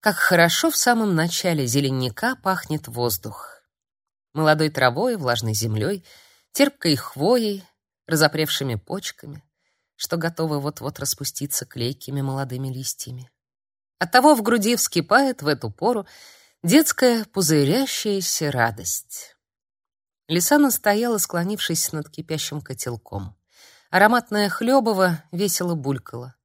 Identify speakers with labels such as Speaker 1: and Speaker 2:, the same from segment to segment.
Speaker 1: Как хорошо в самом начале зеленника пахнет воздух. Молодой травой, влажной землей, терпкой хвоей, разопревшими почками, что готовы вот-вот распуститься клейкими молодыми листьями. Оттого в груди вскипает в эту пору детская пузырящаяся радость. Лисана стояла, склонившись над кипящим котелком. Ароматное хлебово весело булькало.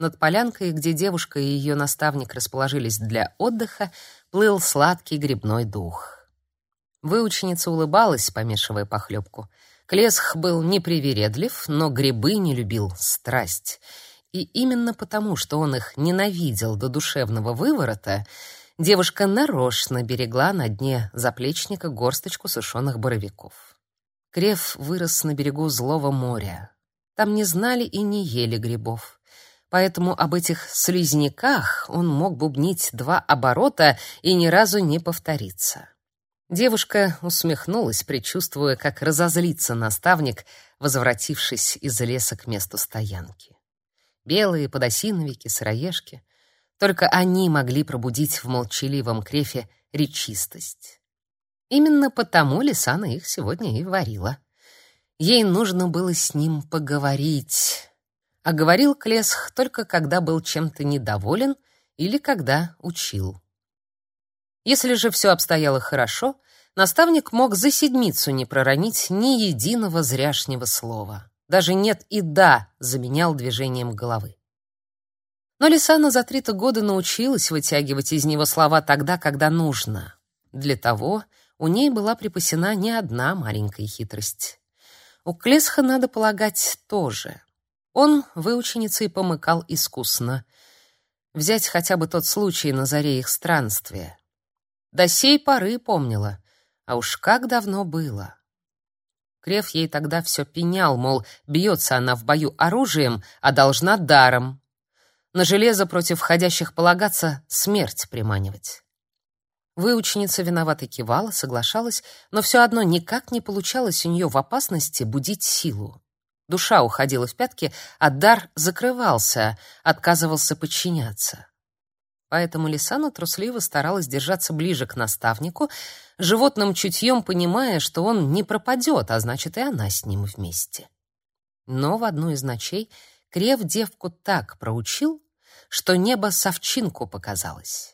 Speaker 1: Над полянкой, где девушка и ее наставник расположились для отдыха, плыл сладкий грибной дух. Выученица улыбалась, помешивая похлебку. Клесх был непривередлив, но грибы не любил страсть. И именно потому, что он их ненавидел до душевного выворота, девушка нарочно берегла на дне заплечника горсточку сушеных боровиков. Крев вырос на берегу злого моря. Там не знали и не ели грибов поэтому об этих слизняках он мог бубнить два оборота и ни разу не повториться. Девушка усмехнулась, предчувствуя, как разозлится наставник, возвратившись из леса к месту стоянки. Белые подосиновики, сыроежки — только они могли пробудить в молчаливом крефе речистость. Именно потому Лисана их сегодня и варила. Ей нужно было с ним поговорить, а говорил Клесх только когда был чем-то недоволен или когда учил. Если же все обстояло хорошо, наставник мог за седмицу не проронить ни единого зряшнего слова. Даже «нет» и «да» заменял движением головы. Но Лисана за три-то года научилась вытягивать из него слова тогда, когда нужно. Для того у ней была припасена не одна маленькая хитрость. У Клесха, надо полагать, тоже. Он выученицей помыкал искусно. Взять хотя бы тот случай на заре их странствия. До сей поры помнила, а уж как давно было. Крев ей тогда все пенял, мол, бьется она в бою оружием, а должна даром. На железо против входящих полагаться смерть приманивать. Выученица виновато кивала, соглашалась, но все одно никак не получалось у нее в опасности будить силу. Душа уходила в пятки, а дар закрывался, отказывался подчиняться. Поэтому Лисана трусливо старалась держаться ближе к наставнику, животным чутьем понимая, что он не пропадет, а значит и она с ним вместе. Но в одну из ночей Крев девку так проучил, что небо совчинку показалось.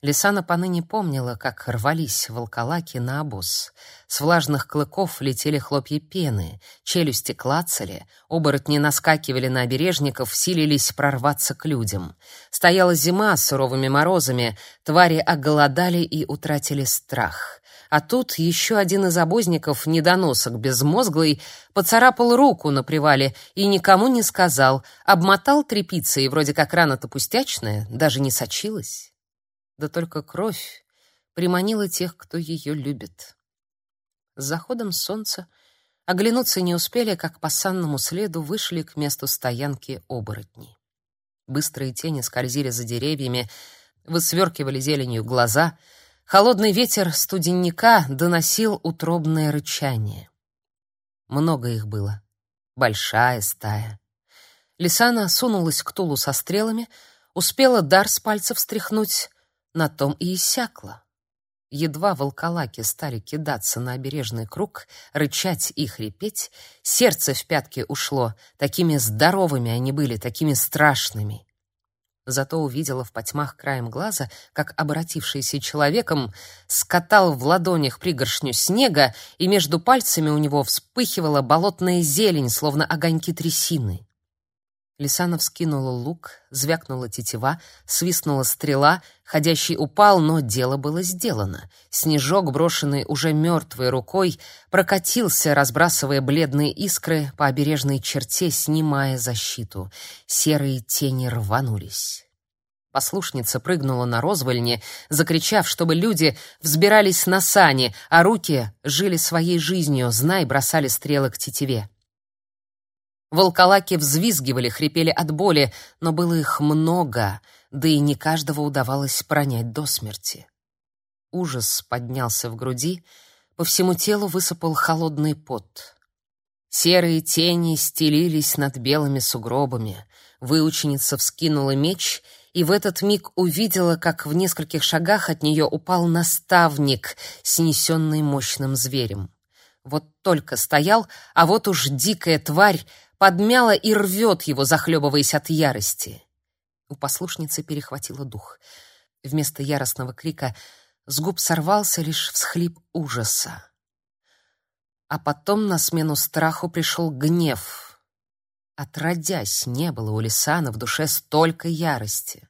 Speaker 1: Лисана поныне помнила, как рвались волколаки на обоз. С влажных клыков летели хлопья пены, челюсти клацали, оборотни наскакивали на обережников, силились прорваться к людям. Стояла зима с суровыми морозами, твари оголодали и утратили страх. А тут еще один из обозников, недоносок безмозглый, поцарапал руку на привале и никому не сказал, обмотал тряпицей, вроде как рана-то пустячная, даже не сочилась. Да только кровь приманила тех, кто ее любит. С заходом солнца оглянуться не успели, как по санному следу вышли к месту стоянки оборотни. Быстрые тени скользили за деревьями, высверкивали зеленью глаза. Холодный ветер студенника доносил утробное рычание. Много их было. Большая стая. Лисана сунулась к Тулу со стрелами, успела дар с пальцев стряхнуть, на том и иссякло. Едва волколаки стали кидаться на обережный круг, рычать и хрипеть, сердце в пятки ушло. Такими здоровыми они были, такими страшными. Зато увидела в потьмах краем глаза, как обратившийся человеком скатал в ладонях пригоршню снега, и между пальцами у него вспыхивала болотная зелень, словно огоньки трясины. Лисана вскинула лук, звякнула тетива, свистнула стрела, ходящий упал, но дело было сделано. Снежок, брошенный уже мертвой рукой, прокатился, разбрасывая бледные искры по обережной черте, снимая защиту. Серые тени рванулись. Послушница прыгнула на розвольне, закричав, чтобы люди взбирались на сани, а руки жили своей жизнью, знай, бросали стрелы к тетиве. Волколаки взвизгивали, хрипели от боли, но было их много, да и не каждого удавалось пронять до смерти. Ужас поднялся в груди, по всему телу высыпал холодный пот. Серые тени стелились над белыми сугробами. Выученица вскинула меч и в этот миг увидела, как в нескольких шагах от нее упал наставник, снесенный мощным зверем. Вот только стоял, а вот уж дикая тварь подмяла и рвет его, захлебываясь от ярости. У послушницы перехватило дух. Вместо яростного крика с губ сорвался лишь всхлип ужаса. А потом на смену страху пришел гнев. Отродясь, не было у Лисана в душе столько ярости.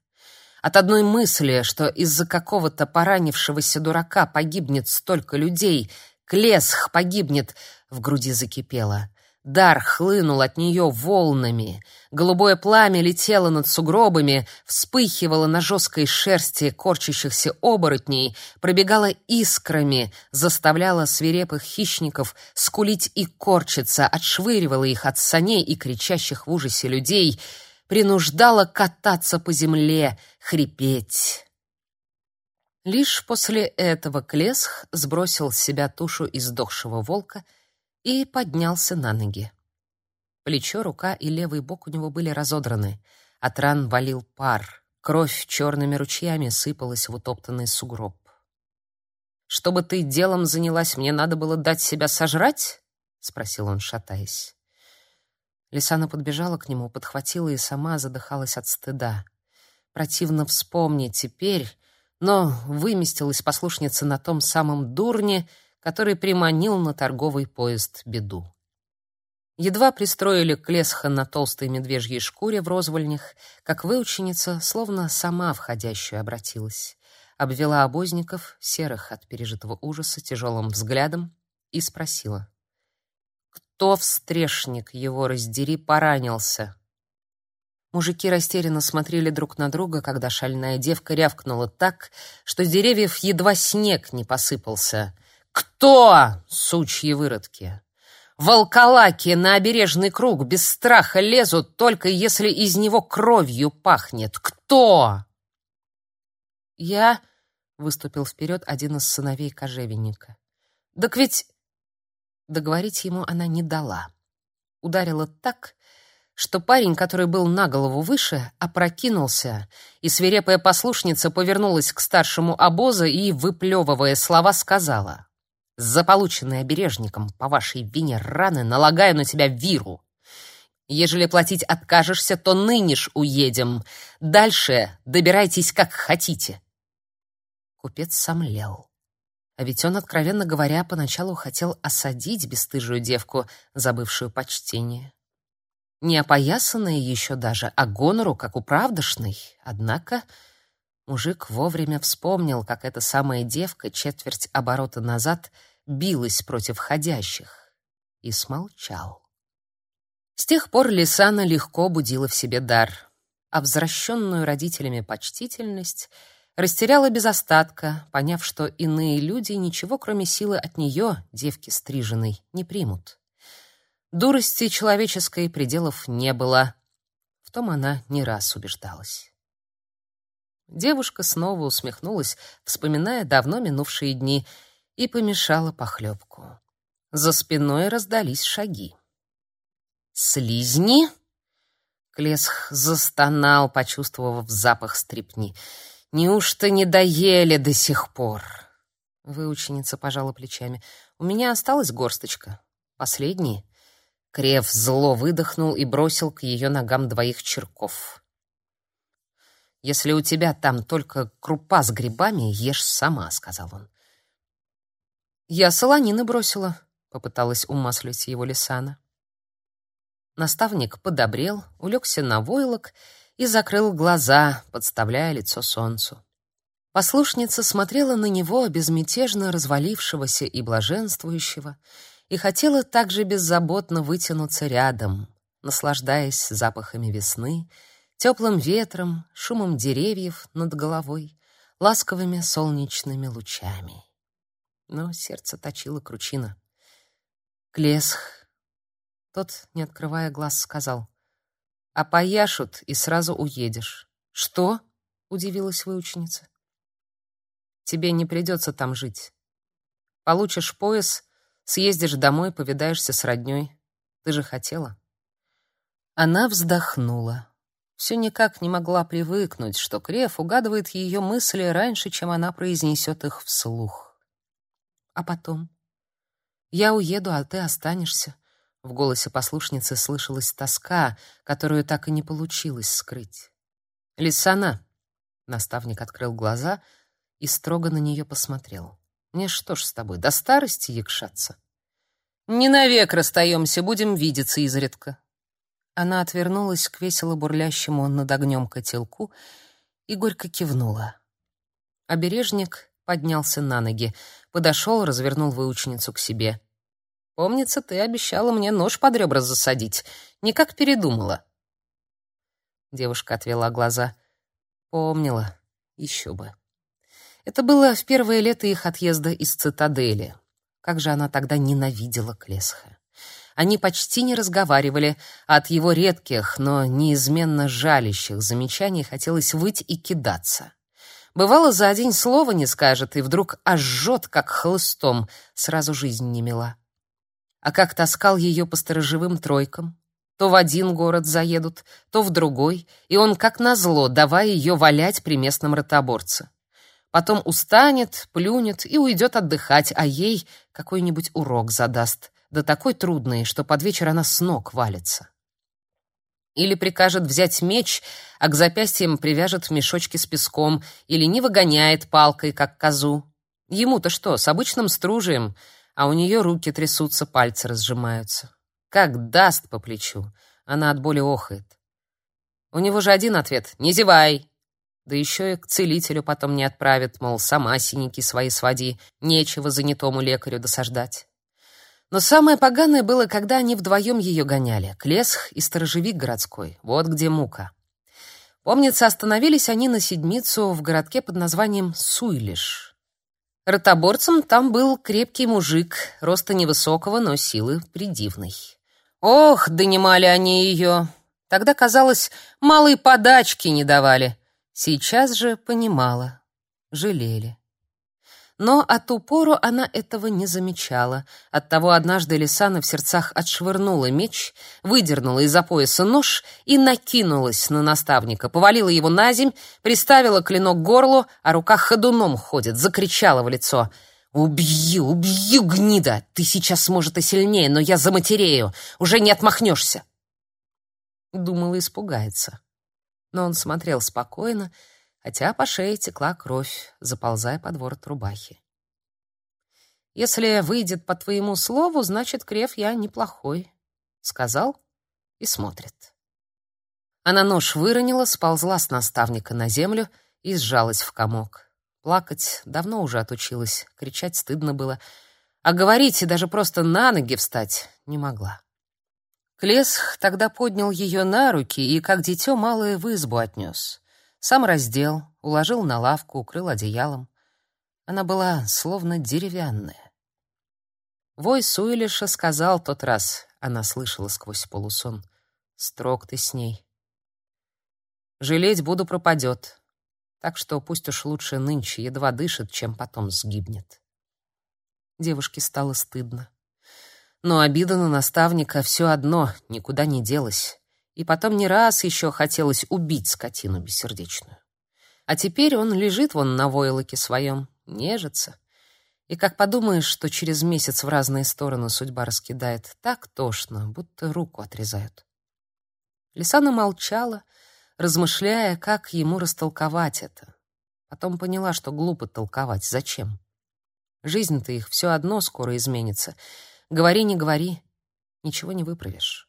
Speaker 1: От одной мысли, что из-за какого-то поранившегося дурака погибнет столько людей, Клесх погибнет, в груди закипело. Дар хлынул от нее волнами. Голубое пламя летело над сугробами, вспыхивало на жесткой шерсти корчащихся оборотней, пробегало искрами, заставляло свирепых хищников скулить и корчиться, отшвыривало их от саней и кричащих в ужасе людей, принуждало кататься по земле, хрипеть. Лишь после этого Клесх сбросил с себя тушу издохшего волка — и поднялся на ноги. Плечо, рука и левый бок у него были разодраны. От ран валил пар. Кровь черными ручьями сыпалась в утоптанный сугроб. «Чтобы ты делом занялась, мне надо было дать себя сожрать?» — спросил он, шатаясь. Лисана подбежала к нему, подхватила и сама задыхалась от стыда. Противно вспомнить теперь, но выместилась послушница на том самом дурне, который приманил на торговый поезд беду. Едва пристроили Клесха на толстой медвежьей шкуре в розвольнях, как выученица, словно сама входящую обратилась, обвела обозников, серых от пережитого ужаса, тяжелым взглядом и спросила. «Кто встрешник его раздери поранился?» Мужики растерянно смотрели друг на друга, когда шальная девка рявкнула так, что с деревьев едва снег не посыпался — кто, сучьи выродки? Волколаки на обережный круг без страха лезут, только если из него кровью пахнет. Кто? Я выступил вперед один из сыновей кожевенника. Так ведь договорить ему она не дала. Ударила так, что парень, который был на голову выше, опрокинулся, и свирепая послушница повернулась к старшему обоза и, выплевывая слова, сказала: за полученные обережником по вашей вине раны налагаю на тебя виру. Ежели платить откажешься, то ныне ж уедем. Дальше добирайтесь как хотите. Купец сомлел. А ведь он, откровенно говоря, поначалу хотел осадить бесстыжую девку, забывшую почтение. Не опоясанной еще даже, а гонору, как у правдошной. Однако мужик вовремя вспомнил, как эта самая девка четверть оборота назад — билась против входящих, и смолчал. С тех пор Лисана легко будила в себе дар, а возвращенную родителями почтительность растеряла без остатка, поняв, что иные люди ничего, кроме силы от нее, девки стриженной, не примут. Дурости человеческой пределов не было. В том она не раз убеждалась. Девушка снова усмехнулась, вспоминая давно минувшие дни — и помешала похлебку. За спиной раздались шаги. «Слизни?» Клесх застонал, почувствовав запах стрепни. «Неужто не доели до сих пор?» Выученица пожала плечами. «У меня осталась горсточка. Последний». Крев зло выдохнул и бросил к ее ногам двоих черков. «Если у тебя там только крупа с грибами, ешь сама», — сказал он. «Я солонины бросила», — попыталась умаслить его Лисана. Наставник подобрел, улегся на войлок и закрыл глаза, подставляя лицо солнцу. Послушница смотрела на него, безмятежно развалившегося и блаженствующего, и хотела также беззаботно вытянуться рядом, наслаждаясь запахами весны, теплым ветром, шумом деревьев над головой, ласковыми солнечными лучами но сердце точило кручина. Клесх. Тот, не открывая глаз, сказал: "А пояшут и сразу уедешь". "Что?" удивилась выученица. "Тебе не придется там жить. Получишь пояс, съездишь домой, повидаешься с роднёй. Ты же хотела". Она вздохнула. Все никак не могла привыкнуть, что Креф угадывает ее мысли раньше, чем она произнесет их вслух. А потом? Я уеду, а ты останешься. В голосе послушницы слышалась тоска, которую так и не получилось скрыть. Лисана. Наставник открыл глаза и строго на нее посмотрел. Мне что ж с тобой, до старости якшаться? Не навек расстаемся, будем видеться изредка. Она отвернулась к весело бурлящему над огнем котелку и горько кивнула. Обережник поднялся на ноги, подошел, развернул выученицу к себе. «Помнится, ты обещала мне нож под ребра засадить. Никак передумала». Девушка отвела глаза. Помнила. Еще бы. Это было в первое лето их отъезда из цитадели. Как же она тогда ненавидела Клесха. Они почти не разговаривали, а от его редких, но неизменно жалящих замечаний хотелось выть и кидаться. Бывало, за один слова не скажет, и вдруг ожжет, как хлыстом, сразу жизнь не мила. А как таскал ее по сторожевым тройкам, то в один город заедут, то в другой, и он, как назло, давая ее валять при местном ротоборце. Потом устанет, плюнет и уйдет отдыхать, а ей какой-нибудь урок задаст, да такой трудный, что под вечер она с ног валится. Или прикажет взять меч, а к запястьям привяжет мешочки с песком, или не выгоняет палкой, как козу. Ему-то что, с обычным стружием, а у нее руки трясутся, пальцы разжимаются. Как даст по плечу, она от боли охает. У него же один ответ — «Не зевай!» Да еще и к целителю потом не отправит, мол, сама синяки свои своди, нечего занятому лекарю досаждать. Но самое поганое было, когда они вдвоем ее гоняли, Клесх и сторожевик городской. Вот где мука. Помнится, остановились они на седмицу в городке под названием Суйлиш. Ротоборцем там был крепкий мужик, роста невысокого, но силы придивной. Ох, донимали они ее. Тогда, казалось, малые подачки не давали. Сейчас же понимала. Жалели. Но от ту пору она этого не замечала. Оттого однажды Лисана в сердцах отшвырнула меч, выдернула из-за пояса нож и накинулась на наставника, повалила его на земь, приставила клинок к горлу, а рука ходуном ходит, закричала в лицо. «Убью, убью, гнида! Ты сейчас, может, и сильнее, но я заматерею, уже не отмахнешься!» Думала, испугается. Но он смотрел спокойно, хотя по шее текла кровь, заползая под ворот рубахи. «Если выйдет по твоему слову, значит, Крев я неплохой», — сказал и смотрит. Она нож выронила, сползла с наставника на землю и сжалась в комок. Плакать давно уже отучилась, кричать стыдно было, а говорить и даже просто на ноги встать не могла. Клесх тогда поднял ее на руки и, как дитё малое, в избу отнес. Сам раздел, уложил на лавку, укрыл одеялом. Она была словно деревянная. Вой Суэлиша сказал тот раз, она слышала сквозь полусон, «Строг ты с ней. Жалеть буду пропадет, так что пусть уж лучше нынче едва дышит, чем потом сгибнет». Девушке стало стыдно. Но обида на наставника все одно никуда не делась и потом не раз еще хотелось убить скотину бессердечную. А теперь он лежит вон на войлоке своем, нежится. И как подумаешь, что через месяц в разные стороны судьба раскидает, так тошно, будто руку отрезают. Лисана молчала, размышляя, как ему растолковать это. Потом поняла, что глупо толковать. Зачем? Жизнь-то их все одно скоро изменится. Говори, не говори, ничего не выправишь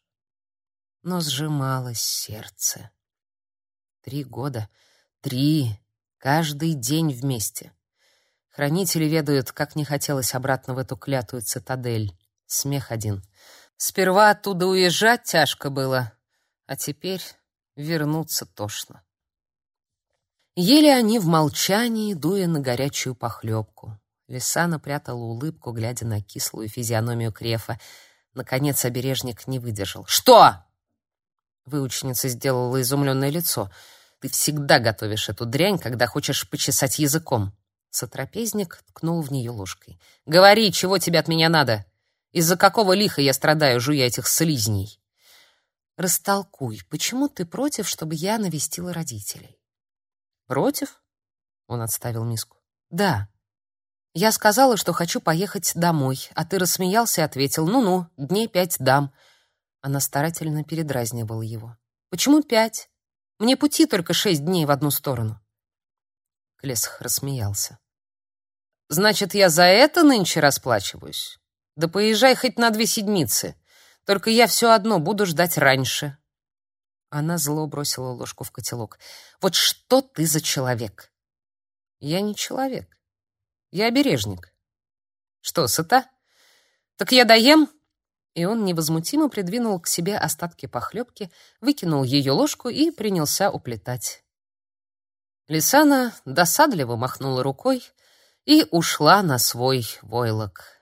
Speaker 1: но сжималось сердце. Три года, три, каждый день вместе. Хранители ведают, как не хотелось обратно в эту клятую цитадель. Смех один. Сперва оттуда уезжать тяжко было, а теперь вернуться тошно. Ели они в молчании, дуя на горячую похлебку. Лисана прятала улыбку, глядя на кислую физиономию Крефа. Наконец обережник не выдержал. «Что?» Выученица сделала изумленное лицо. Ты всегда готовишь эту дрянь, когда хочешь почесать языком. Сотрапезник ткнул в нее ложкой. Говори, чего тебе от меня надо? Из-за какого лиха я страдаю, жуя этих слизней? Растолкуй, почему ты против, чтобы я навестила родителей? Против? Он отставил миску. Да. Я сказала, что хочу поехать домой, а ты рассмеялся и ответил: "Ну-ну, дней пять дам". Она старательно передразнивала его. Почему пять? Мне пути только шесть дней в одну сторону. Клесх рассмеялся. Значит, я за это нынче расплачиваюсь? Да поезжай хоть на две седмицы. Только я все одно буду ждать раньше. Она зло бросила ложку в котелок. Вот что ты за человек? Я не человек. Я обережник. Что, сыта? Так я доем? И он невозмутимо придвинул к себе остатки похлебки, выкинул ее ложку и принялся уплетать. Лисана досадливо махнула рукой и ушла на свой войлок.